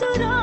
solo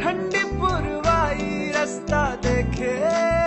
ठंडी पुरवाई रास्ता देखे।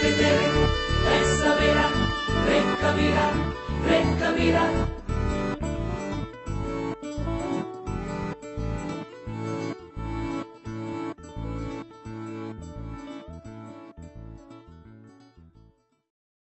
credere, resta vera, re capirà, re capirà.